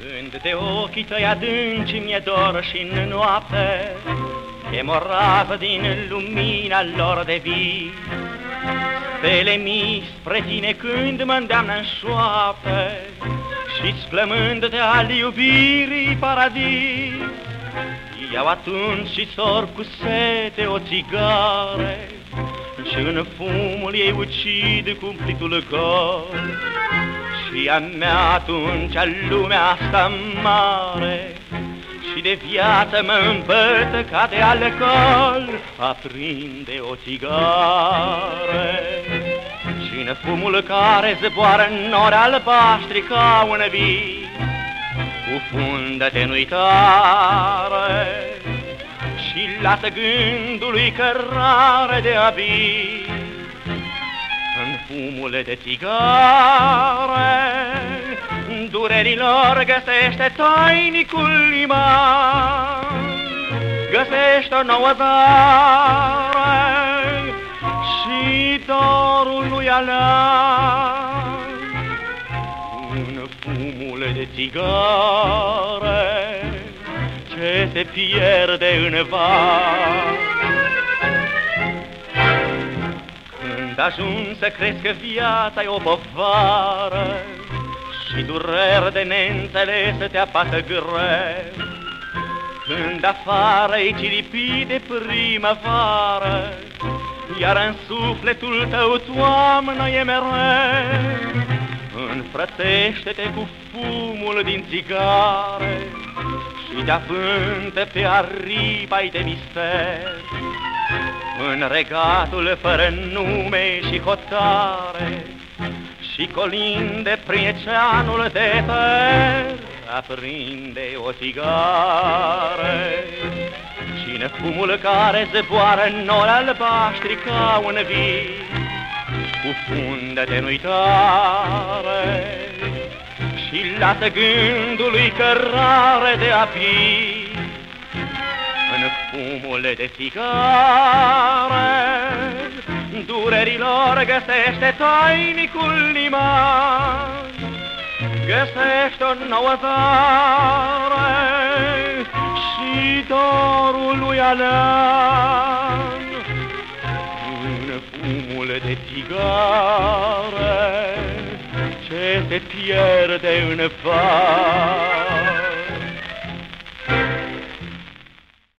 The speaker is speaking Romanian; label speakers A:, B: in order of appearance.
A: Când de ochii tăi adânci mi-e dor și în noapte E moravă din lumina lor de vii. Stele mii spre tine când mă îndeamnă în șoapte Și-ți flămând de al iubirii paradis. Iau atunci și sor cu sete o țigare Și în fumul ei ucid cumplitul gol Și a mea atunci a lumea asta mare Și de viață mă împătă ca de alcool Aprinde o țigare Și în fumul care zboară în nori albaștri ca un vii Cufundă-te în uitare Și lasă gândului cărare de abi În fumul de țigare Durerilor găsește tainicul liman Găsește o nouă zare Și dorul lui alean fumul de țigare ce se pierde în var. Când ajungi să crezi că viața e o povară și dureri de neînțeles te apasă greu, când afară e cilipi de primăvară, iar în sufletul tău toamnă e mereu, Înfrățește-te cu fumul din țigare Și de avântă pe aripa de mister În regatul fără nume și hotare Și colinde prin ceanul de ter Aprinde o țigare. Și în fumul care zboară în nori albaștri ca un vin Cufundă-te în uitare Și lasă gândului cărare de api În fumul de țigare Durerilor găsește tainicul liman. Găsește o nouă zare Și dorul lui alean fumul de țigare ce se pierde în var.